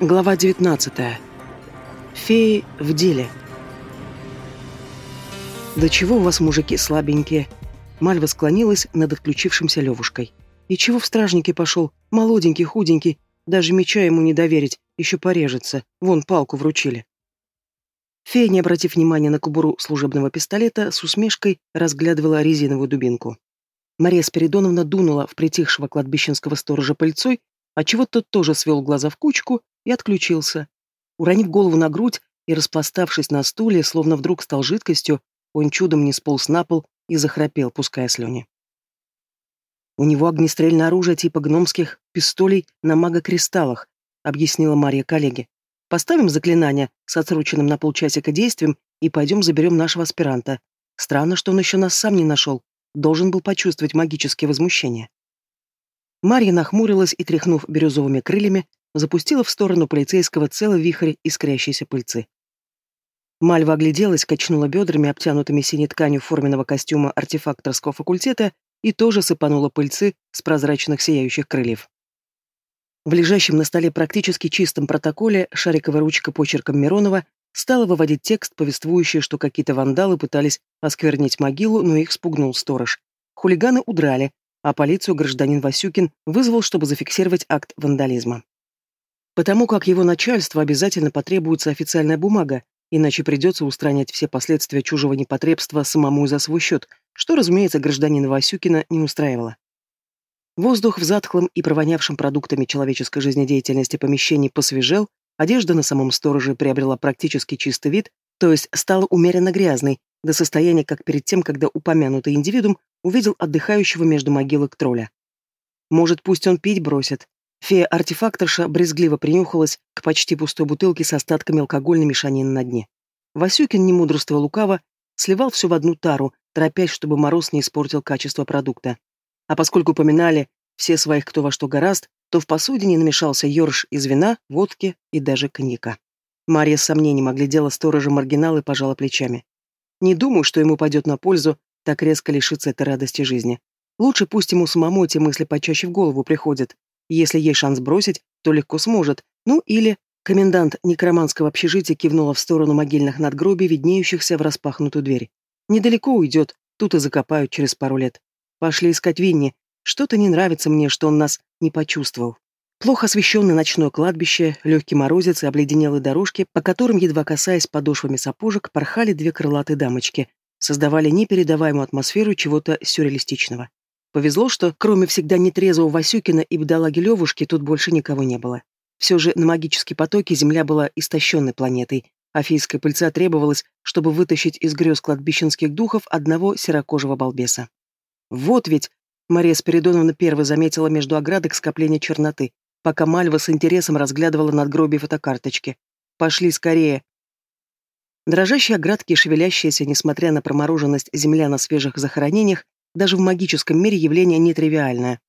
Глава 19. Феи в деле. «Да чего у вас, мужики, слабенькие?» Мальва склонилась над отключившимся Левушкой. «И чего в стражники пошел? Молоденький, худенький. Даже меча ему не доверить, еще порежется. Вон, палку вручили». Фея, не обратив внимания на кобуру служебного пистолета, с усмешкой разглядывала резиновую дубинку. Мария Спиридоновна дунула в притихшего кладбищенского сторожа пыльцой, отчего тот тоже свел глаза в кучку и отключился. Уронив голову на грудь и распластавшись на стуле, словно вдруг стал жидкостью, он чудом не сполз на пол и захрапел, пуская слюни. «У него огнестрельное оружие типа гномских пистолей на магокристаллах», объяснила Мария коллеге. «Поставим заклинание с отсроченным на полчасика действием и пойдем заберем нашего аспиранта. Странно, что он еще нас сам не нашел. Должен был почувствовать магические возмущения». Марья нахмурилась и, тряхнув бирюзовыми крыльями, запустила в сторону полицейского целый вихрь искрящейся пыльцы. Мальва огляделась, качнула бедрами, обтянутыми синей тканью форменного костюма артефакторского факультета, и тоже сыпанула пыльцы с прозрачных сияющих крыльев. В лежащем на столе практически чистом протоколе шариковая ручка почерком Миронова стала выводить текст, повествующий, что какие-то вандалы пытались осквернить могилу, но их спугнул сторож. Хулиганы удрали, а полицию гражданин Васюкин вызвал, чтобы зафиксировать акт вандализма. Потому как его начальству обязательно потребуется официальная бумага, иначе придется устранять все последствия чужого непотребства самому за свой счет, что, разумеется, гражданина Васюкина не устраивало. Воздух в затхлом и провонявшем продуктами человеческой жизнедеятельности помещении посвежел, одежда на самом стороже приобрела практически чистый вид, то есть стала умеренно грязной, до состояния, как перед тем, когда упомянутый индивидуум увидел отдыхающего между могилок тролля. Может, пусть он пить бросит, Фея-артефакторша брезгливо принюхалась к почти пустой бутылке с остатками алкогольной мешанины на дне. Васюкин, не мудрствуя лукаво, сливал все в одну тару, торопясь, чтобы мороз не испортил качество продукта. А поскольку поминали все своих кто во что гораст, то в посудине намешался ёрш из вина, водки и даже коньяка. Марья с сомнением оглядела сторожа маргинал и пожала плечами. Не думаю, что ему пойдет на пользу так резко лишиться этой радости жизни. Лучше пусть ему самому эти мысли почаще в голову приходят, если есть шанс бросить, то легко сможет. Ну или... Комендант некроманского общежития кивнула в сторону могильных надгробий, виднеющихся в распахнутую дверь. Недалеко уйдет, тут и закопают через пару лет. Пошли искать Винни. Что-то не нравится мне, что он нас не почувствовал. Плохо освещенное ночное кладбище, легкий морозец и обледенелые дорожки, по которым, едва касаясь подошвами сапожек, порхали две крылатые дамочки, создавали непередаваемую атмосферу чего-то сюрреалистичного. Повезло, что, кроме всегда нетрезвого Васюкина и бедолаги Левушки, тут больше никого не было. Все же на магические потоки Земля была истощенной планетой, а фейская пыльца требовалась, чтобы вытащить из грез кладбищенских духов одного серокожего балбеса. Вот ведь Мария Спиридоновна первой заметила между оградок скопление черноты, пока Мальва с интересом разглядывала надгробие фотокарточки. «Пошли скорее!» Дрожащие оградки и шевелящиеся, несмотря на промороженность земля на свежих захоронениях, даже в магическом мире явление нетривиальное.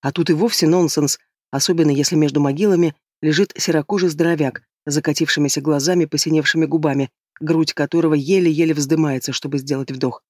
А тут и вовсе нонсенс, особенно если между могилами лежит серокожий здоровяк, закатившимися глазами, посиневшими губами, грудь которого еле-еле вздымается, чтобы сделать вдох.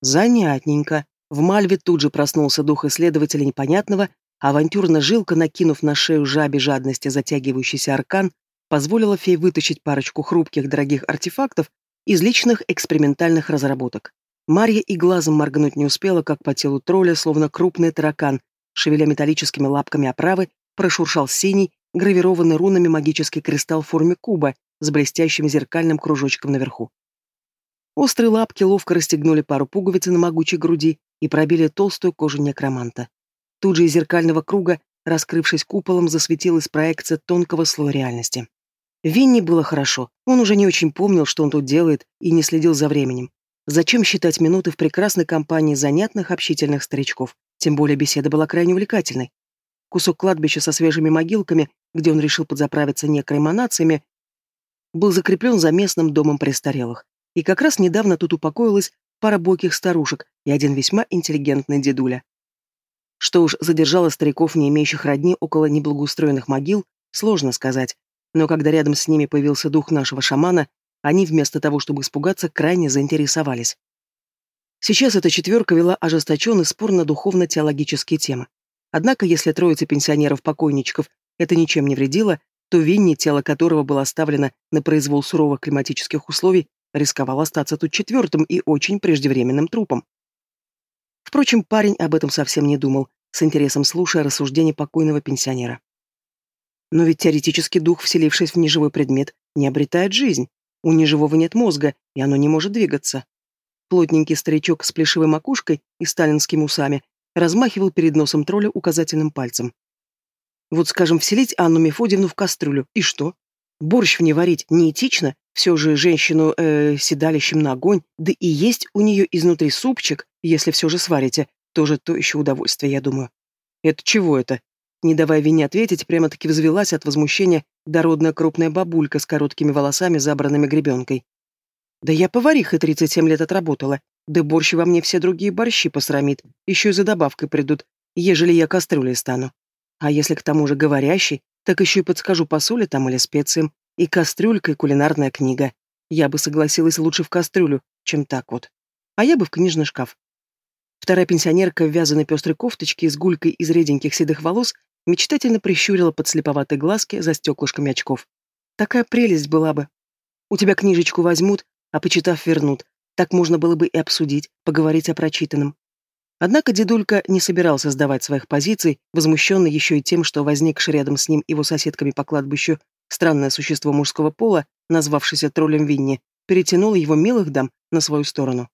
Занятненько. В Мальве тут же проснулся дух исследователя непонятного, авантюрно жилка, накинув на шею жабе жадности затягивающийся аркан, позволила фей вытащить парочку хрупких дорогих артефактов из личных экспериментальных разработок. Марья и глазом моргнуть не успела, как по телу тролля, словно крупный таракан, шевеля металлическими лапками оправы, прошуршал синий, гравированный рунами магический кристалл в форме куба с блестящим зеркальным кружочком наверху. Острые лапки ловко расстегнули пару пуговиц на могучей груди и пробили толстую кожу некроманта. Тут же из зеркального круга, раскрывшись куполом, засветилась проекция тонкого слоя реальности. Винни было хорошо, он уже не очень помнил, что он тут делает, и не следил за временем. Зачем считать минуты в прекрасной компании занятных, общительных старичков? Тем более беседа была крайне увлекательной. Кусок кладбища со свежими могилками, где он решил подзаправиться некроманациями, был закреплен за местным домом престарелых. И как раз недавно тут упокоилась пара бойких старушек и один весьма интеллигентный дедуля. Что уж задержало стариков, не имеющих родни около неблагоустроенных могил, сложно сказать. Но когда рядом с ними появился дух нашего шамана, они, вместо того, чтобы испугаться, крайне заинтересовались. Сейчас эта четверка вела ожесточенный спор на духовно-теологические темы. Однако, если троица пенсионеров-покойничков это ничем не вредило, то Винни, тело которого было оставлено на произвол суровых климатических условий, рисковал остаться тут четвертым и очень преждевременным трупом. Впрочем, парень об этом совсем не думал, с интересом слушая рассуждения покойного пенсионера. Но ведь теоретически дух, вселившись в неживой предмет, не обретает жизнь. У неживого нет мозга, и оно не может двигаться. Плотненький старичок с плешивой макушкой и сталинскими усами размахивал перед носом тролля указательным пальцем. Вот, скажем, вселить Анну Мефодьевну в кастрюлю. И что? Борщ в ней варить неэтично, все же женщину э, седалищем на огонь, да и есть у нее изнутри супчик, если все же сварите, тоже то еще удовольствие, я думаю. Это чего это? Не давая Вине ответить, прямо-таки взвелась от возмущения дородная крупная бабулька с короткими волосами, забранными гребенкой. Да я повариха 37 лет отработала, да борщ во мне все другие борщи посрамит, еще и за добавкой придут, ежели я кастрюлей стану. А если к тому же говорящий, так еще и подскажу по соли там или специям, и кастрюлька, и кулинарная книга. Я бы согласилась лучше в кастрюлю, чем так вот. А я бы в книжный шкаф. Вторая пенсионерка в вязаной пестрой кофточке с гулькой из реденьких седых волос мечтательно прищурила под слеповатые глазки за стеклышками очков. Такая прелесть была бы. У тебя книжечку возьмут, а почитав вернут. Так можно было бы и обсудить, поговорить о прочитанном. Однако дедулька не собирался сдавать своих позиций, возмущенный еще и тем, что возникший рядом с ним его соседками по кладбищу странное существо мужского пола, назвавшееся троллем Винни, перетянуло его милых дам на свою сторону.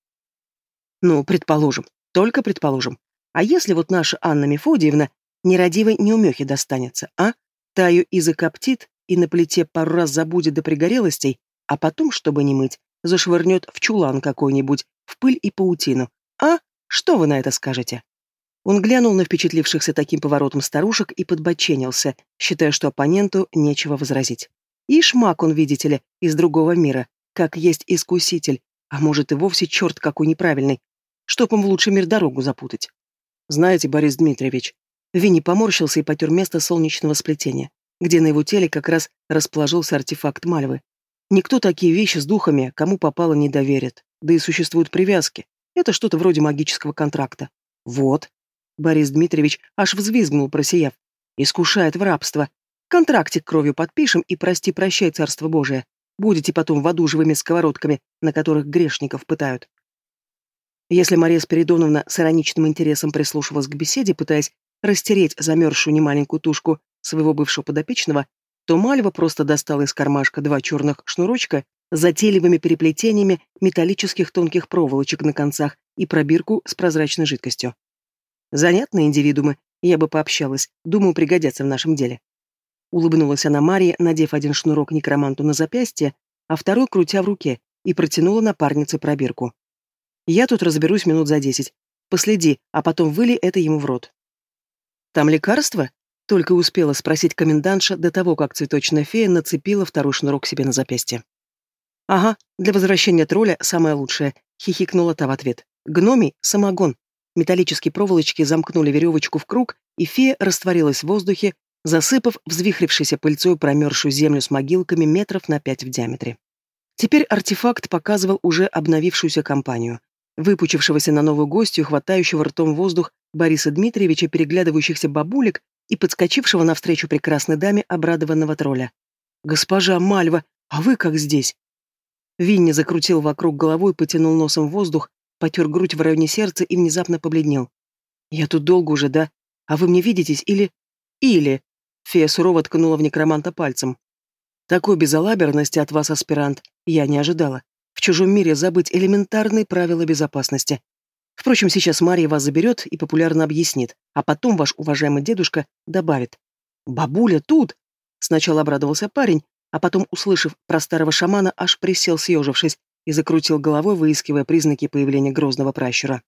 Ну, предположим, только предположим. А если вот наша Анна Мефодиевна нерадивой неумехи достанется, а? Та ее и закоптит, и на плите пару раз забудет до пригорелостей, а потом, чтобы не мыть, зашвырнет в чулан какой-нибудь, в пыль и паутину. А? Что вы на это скажете? Он глянул на впечатлившихся таким поворотом старушек и подбоченился, считая, что оппоненту нечего возразить. И шмак он, видите ли, из другого мира, как есть искуситель, а может и вовсе черт какой неправильный, чтоб им в лучший мир дорогу запутать. Знаете, Борис Дмитриевич, Винни поморщился и потер место солнечного сплетения, где на его теле как раз расположился артефакт Мальвы. Никто такие вещи с духами, кому попало, не доверит. Да и существуют привязки. Это что-то вроде магического контракта. Вот. Борис Дмитриевич аж взвизгнул, просияв. Искушает в рабство. Контрактик кровью подпишем и прости-прощай, царство Божие. Будете потом в аду сковородками, на которых грешников пытают. Если Мария Спиридоновна с ироничным интересом прислушивалась к беседе, пытаясь растереть замерзшую немаленькую тушку своего бывшего подопечного, то Мальва просто достала из кармашка два черных шнурочка с затейливыми переплетениями металлических тонких проволочек на концах и пробирку с прозрачной жидкостью. Занятные индивидуумы, я бы пообщалась, думаю, пригодятся в нашем деле. Улыбнулась она Марии, надев один шнурок некроманту на запястье, а второй крутя в руке, и протянула напарнице пробирку. «Я тут разберусь минут за десять. Последи, а потом выли это ему в рот». «Там лекарство?» Только успела спросить комендантша до того, как цветочная фея нацепила второй шнурок себе на запястье. «Ага, для возвращения тролля самое лучшее», — хихикнула та в ответ. «Гномий — самогон». Металлические проволочки замкнули веревочку в круг, и фея растворилась в воздухе, засыпав взвихрившейся пыльцой промерзшую землю с могилками метров на пять в диаметре. Теперь артефакт показывал уже обновившуюся компанию. Выпучившегося на новую гостью, хватающего ртом воздух Бориса Дмитриевича, переглядывающихся бабулек и подскочившего навстречу прекрасной даме обрадованного тролля. «Госпожа Мальва, а вы как здесь?» Винни закрутил вокруг головой, потянул носом воздух, потер грудь в районе сердца и внезапно побледнел. «Я тут долго уже, да? А вы мне видитесь или...» «Или...» Фея сурово ткнула в некроманта пальцем. «Такой безалаберности от вас, аспирант, я не ожидала. В чужом мире забыть элементарные правила безопасности. Впрочем, сейчас Мария вас заберет и популярно объяснит, а потом ваш уважаемый дедушка добавит. «Бабуля тут!» Сначала обрадовался парень, а потом, услышав про старого шамана, аж присел, съежившись, и закрутил головой, выискивая признаки появления грозного пращура.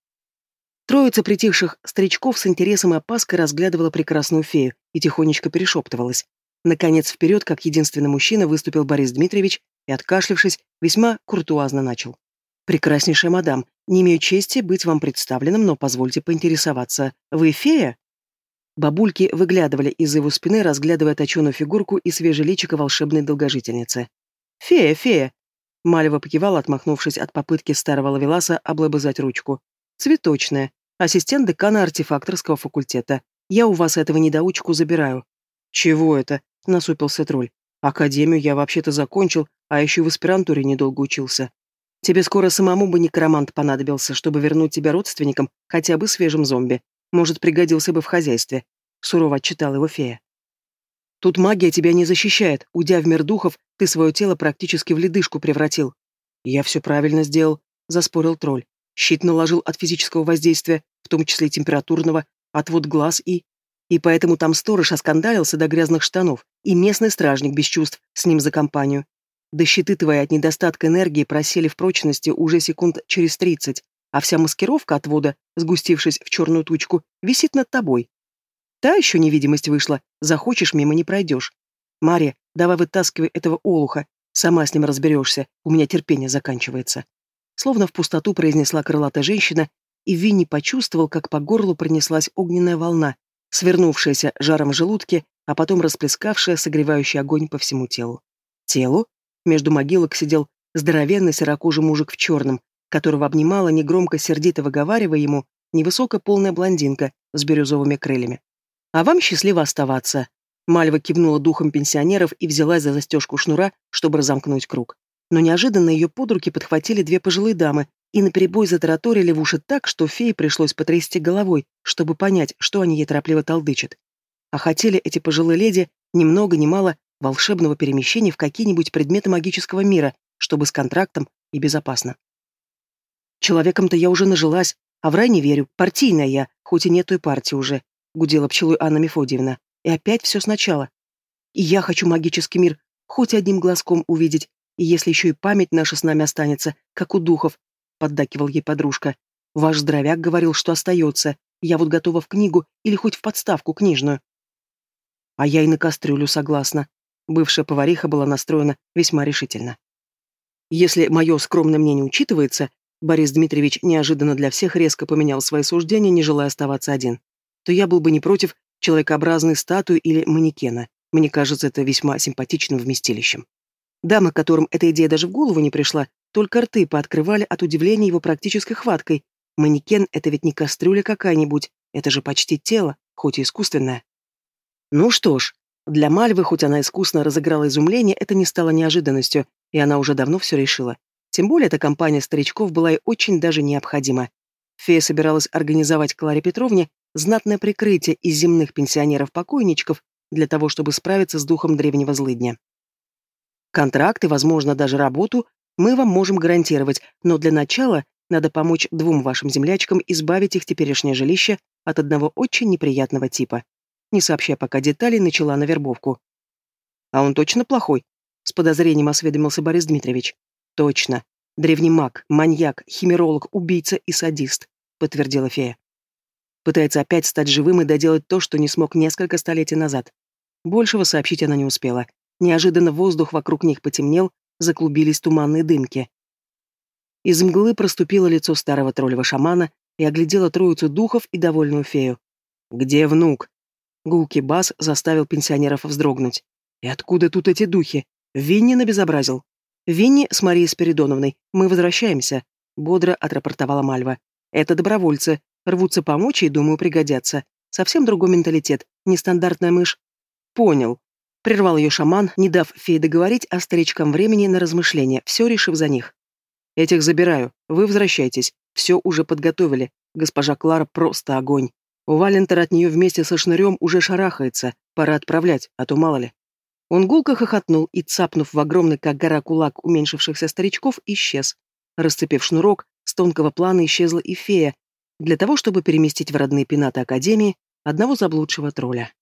Троица притихших старичков с интересом и опаской разглядывала прекрасную фею и тихонечко перешептывалась. Наконец, вперед, как единственный мужчина, выступил Борис Дмитриевич и, откашлившись, весьма куртуазно начал. «Прекраснейшая мадам, не имею чести быть вам представленным, но позвольте поинтересоваться. Вы фея?» Бабульки выглядывали из его спины, разглядывая точеную фигурку и свежее личико волшебной долгожительницы. «Фея, фея!» Малева покивала, отмахнувшись от попытки старого лавеласа облобызать ручку. «Цветочная. Ассистент декана артефакторского факультета. Я у вас этого недоучку забираю». «Чего это?» — насупился тролль. Академию я вообще-то закончил, а еще в аспирантуре недолго учился. Тебе скоро самому бы некромант понадобился, чтобы вернуть тебя родственникам хотя бы свежим зомби. Может, пригодился бы в хозяйстве. Сурово отчитал его фея. Тут магия тебя не защищает. Уйдя в мир духов, ты свое тело практически в ледышку превратил. Я все правильно сделал, заспорил тролль. Щит наложил от физического воздействия, в том числе температурного, отвод глаз и... И поэтому там сторож оскандалился до грязных штанов, и местный стражник без чувств с ним за компанию. Да щиты твои от недостатка энергии просели в прочности уже секунд через тридцать, а вся маскировка отвода, сгустившись в черную тучку, висит над тобой. Та еще невидимость вышла, захочешь, мимо не пройдешь. Мария, давай вытаскивай этого олуха, сама с ним разберешься, у меня терпение заканчивается. Словно в пустоту произнесла крылатая женщина, и Винни почувствовал, как по горлу пронеслась огненная волна, свернувшаяся жаром в желудке, а потом расплескавшая согревающий огонь по всему телу. Телу? Между могилок сидел здоровенный серокожий мужик в черном, которого обнимала негромко сердито выговаривая ему невысокая полная блондинка с бирюзовыми крыльями. «А вам счастливо оставаться!» Мальва кивнула духом пенсионеров и взялась за застежку шнура, чтобы разомкнуть круг. Но неожиданно ее под руки подхватили две пожилые дамы и наперебой затараторили в уши так, что фее пришлось потрясти головой, чтобы понять, что они ей торопливо толдычат. А хотели эти пожилые леди ни много ни мало волшебного перемещения в какие-нибудь предметы магического мира, чтобы с контрактом и безопасно. Человеком-то я уже нажилась, а в рай не верю, партийная я, хоть и нет той партии уже, гудела пчелой Анна Мефодиевна. И опять все сначала. И я хочу магический мир хоть одним глазком увидеть, и если еще и память наша с нами останется, как у духов, поддакивал ей подружка. Ваш здоровяк говорил, что остается. Я вот готова в книгу или хоть в подставку книжную. А я и на кастрюлю согласна, Бывшая повариха была настроена весьма решительно. Если мое скромное мнение учитывается, Борис Дмитриевич неожиданно для всех резко поменял свои суждения, не желая оставаться один, то я был бы не против человекообразной статуи или манекена. Мне кажется, это весьма симпатичным вместилищем. Дамы, которым эта идея даже в голову не пришла, только рты пооткрывали от удивления его практической хваткой. Манекен — это ведь не кастрюля какая-нибудь, это же почти тело, хоть и искусственное. Ну что ж, для Мальвы, хоть она искусно разыграла изумление, это не стало неожиданностью, и она уже давно все решила. Тем более эта компания старичков была и очень даже необходима. Фея собиралась организовать Кларе Петровне знатное прикрытие из земных пенсионеров-покойничков для того, чтобы справиться с духом древнего злыдня. Контракты, возможно, даже работу мы вам можем гарантировать, но для начала надо помочь двум вашим землячкам избавить их теперешнее жилище от одного очень неприятного типа не сообщая пока деталей, начала на вербовку. «А он точно плохой?» — с подозрением осведомился Борис Дмитриевич. «Точно. Древний маг, маньяк, химеролог, убийца и садист», — подтвердила фея. Пытается опять стать живым и доделать то, что не смог несколько столетий назад. Большего сообщить она не успела. Неожиданно воздух вокруг них потемнел, заклубились туманные дымки. Из мглы проступило лицо старого троллевого шамана и оглядело троицу духов и довольную фею. «Где внук?» Гулкий бас заставил пенсионеров вздрогнуть. И откуда тут эти духи? Винни набезобразил. Винни с Марией Спиридоновной. Мы возвращаемся, бодро отрапортовала Мальва. Это добровольцы. Рвутся помочь и, думаю, пригодятся. Совсем другой менталитет. Нестандартная мышь. Понял. Прервал ее шаман, не дав фее договорить, а старичкам времени на размышления, все решив за них. Этих забираю. Вы возвращайтесь. Все уже подготовили. Госпожа Клара просто огонь. У Валентер от нее вместе со шнырем уже шарахается, пора отправлять, а то мало ли. Он гулко хохотнул и, цапнув в огромный, как гора кулак уменьшившихся старичков, исчез. Расцепив шнурок, с тонкого плана исчезла и фея, для того, чтобы переместить в родные пенаты Академии одного заблудшего тролля.